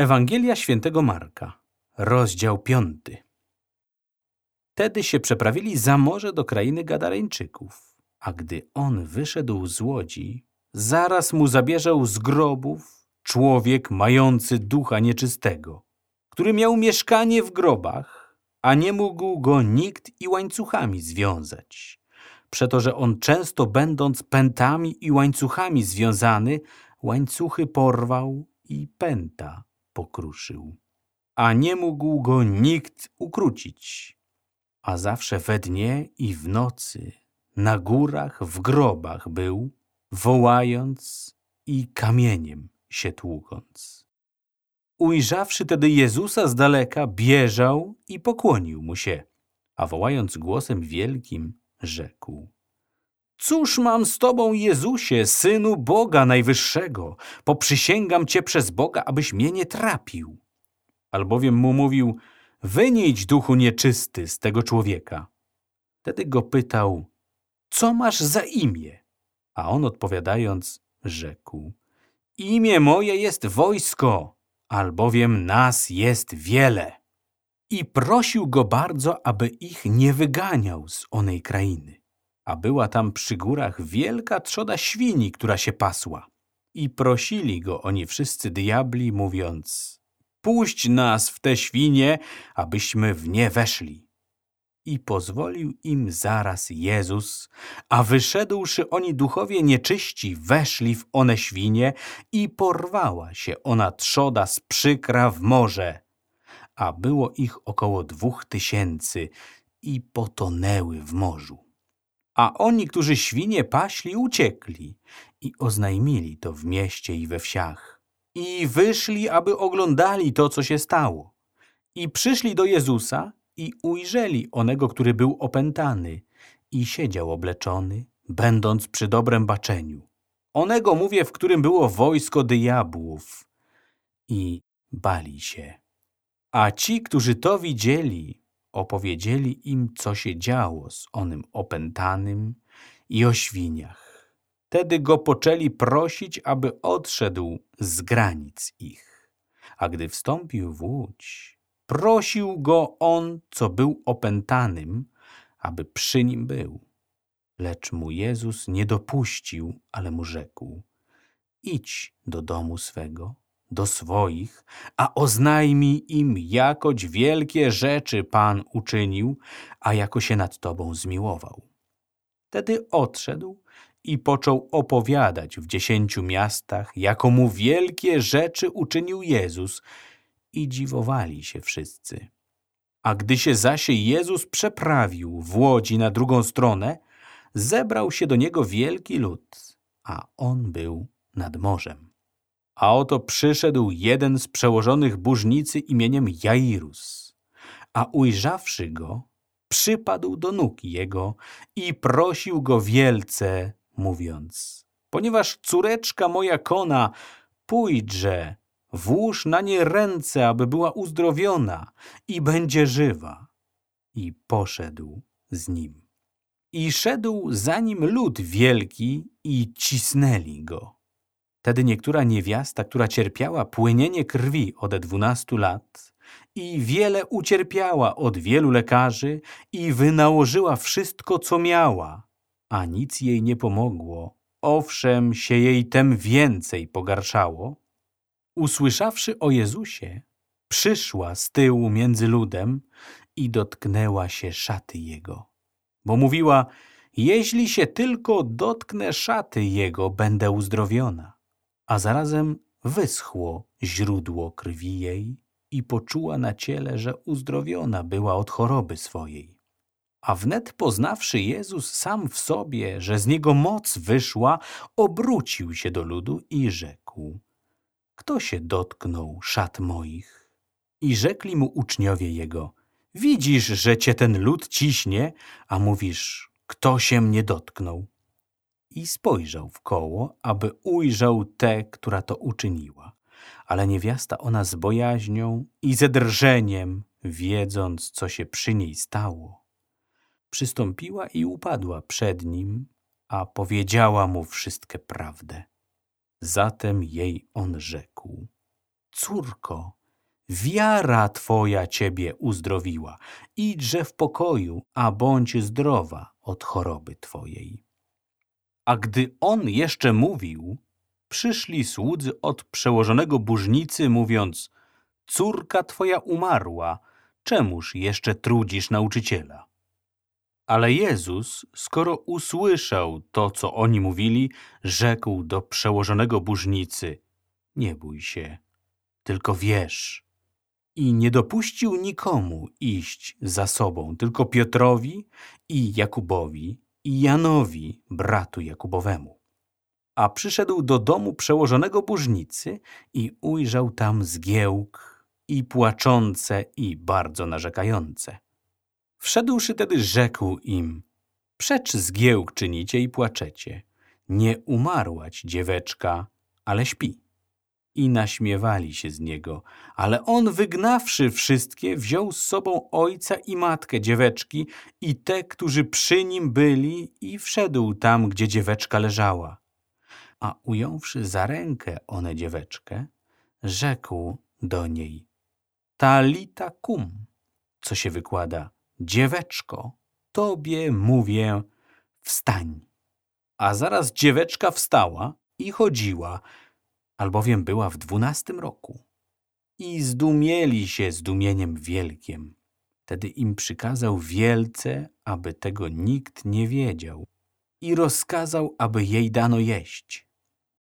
Ewangelia świętego Marka, rozdział piąty. Wtedy się przeprawili za morze do krainy Gadareńczyków, a gdy on wyszedł z łodzi, zaraz mu zabierzał z grobów człowiek mający ducha nieczystego, który miał mieszkanie w grobach, a nie mógł go nikt i łańcuchami związać. Przeto, że on często będąc pętami i łańcuchami związany, łańcuchy porwał i pęta pokruszył, a nie mógł go nikt ukrócić. A zawsze we dnie i w nocy na górach w grobach był, wołając i kamieniem się tłukąc. Ujrzawszy tedy Jezusa z daleka, bieżał i pokłonił mu się, a wołając głosem wielkim, rzekł – Cóż mam z Tobą, Jezusie, Synu Boga Najwyższego? Poprzysięgam Cię przez Boga, abyś mnie nie trapił. Albowiem mu mówił, wynieść duchu nieczysty z tego człowieka. Wtedy go pytał, co masz za imię? A on odpowiadając, rzekł, imię moje jest wojsko, albowiem nas jest wiele. I prosił go bardzo, aby ich nie wyganiał z onej krainy a była tam przy górach wielka trzoda świni, która się pasła. I prosili go oni wszyscy diabli, mówiąc, puść nas w te świnie, abyśmy w nie weszli. I pozwolił im zaraz Jezus, a wyszedłszy oni duchowie nieczyści, weszli w one świnie i porwała się ona trzoda z przykra w morze. A było ich około dwóch tysięcy i potonęły w morzu. A oni, którzy świnie paśli, uciekli i oznajmili to w mieście i we wsiach. I wyszli, aby oglądali to, co się stało. I przyszli do Jezusa i ujrzeli onego, który był opętany i siedział obleczony, będąc przy dobrem baczeniu. Onego mówię, w którym było wojsko diabłów. I bali się. A ci, którzy to widzieli, opowiedzieli im, co się działo z onym opętanym i o świniach. Tedy go poczęli prosić, aby odszedł z granic ich. A gdy wstąpił w łódź, prosił go on, co był opętanym, aby przy nim był. Lecz mu Jezus nie dopuścił, ale mu rzekł, idź do domu swego do swoich, a oznajmij im, jakoć wielkie rzeczy Pan uczynił, a jako się nad Tobą zmiłował. Wtedy odszedł i począł opowiadać w dziesięciu miastach, jako mu wielkie rzeczy uczynił Jezus i dziwowali się wszyscy. A gdy się zaś Jezus przeprawił w łodzi na drugą stronę, zebrał się do niego wielki lud, a on był nad morzem. A oto przyszedł jeden z przełożonych burznicy imieniem Jairus, a ujrzawszy go, przypadł do nóg jego i prosił go wielce, mówiąc, ponieważ córeczka moja kona, pójdźże, włóż na nie ręce, aby była uzdrowiona i będzie żywa. I poszedł z nim. I szedł za nim lud wielki i cisnęli go. Wtedy niektóra niewiasta, która cierpiała płynienie krwi od dwunastu lat i wiele ucierpiała od wielu lekarzy i wynałożyła wszystko, co miała, a nic jej nie pomogło, owszem się jej tem więcej pogarszało, usłyszawszy o Jezusie, przyszła z tyłu między ludem i dotknęła się szaty Jego, bo mówiła, jeśli się tylko dotknę szaty Jego, będę uzdrowiona a zarazem wyschło źródło krwi jej i poczuła na ciele, że uzdrowiona była od choroby swojej. A wnet poznawszy Jezus sam w sobie, że z niego moc wyszła, obrócił się do ludu i rzekł, kto się dotknął szat moich? I rzekli mu uczniowie jego, widzisz, że cię ten lud ciśnie, a mówisz, kto się mnie dotknął? I spojrzał w koło, aby ujrzał tę, która to uczyniła. Ale niewiasta ona z bojaźnią i ze drżeniem, wiedząc, co się przy niej stało, przystąpiła i upadła przed nim, a powiedziała mu wszystkie prawdę. Zatem jej on rzekł, córko, wiara twoja ciebie uzdrowiła. Idźże w pokoju, a bądź zdrowa od choroby twojej. A gdy on jeszcze mówił, przyszli słudzy od przełożonego burznicy, mówiąc, córka twoja umarła, czemuż jeszcze trudzisz nauczyciela? Ale Jezus, skoro usłyszał to, co oni mówili, rzekł do przełożonego burznicy, nie bój się, tylko wierz. I nie dopuścił nikomu iść za sobą, tylko Piotrowi i Jakubowi Janowi, bratu Jakubowemu. A przyszedł do domu przełożonego burznicy i ujrzał tam zgiełk i płaczące i bardzo narzekające. Wszedłszy tedy rzekł im, przecz zgiełk czynicie i płaczecie. Nie umarłać dzieweczka, ale śpi. I naśmiewali się z niego, ale on wygnawszy wszystkie, wziął z sobą ojca i matkę dzieweczki i te, którzy przy nim byli i wszedł tam, gdzie dzieweczka leżała. A ująwszy za rękę one dzieweczkę, rzekł do niej, talita kum, co się wykłada, dzieweczko, tobie mówię, wstań. A zaraz dzieweczka wstała i chodziła, albowiem była w dwunastym roku. I zdumieli się zdumieniem wielkiem. Wtedy im przykazał wielce, aby tego nikt nie wiedział i rozkazał, aby jej dano jeść.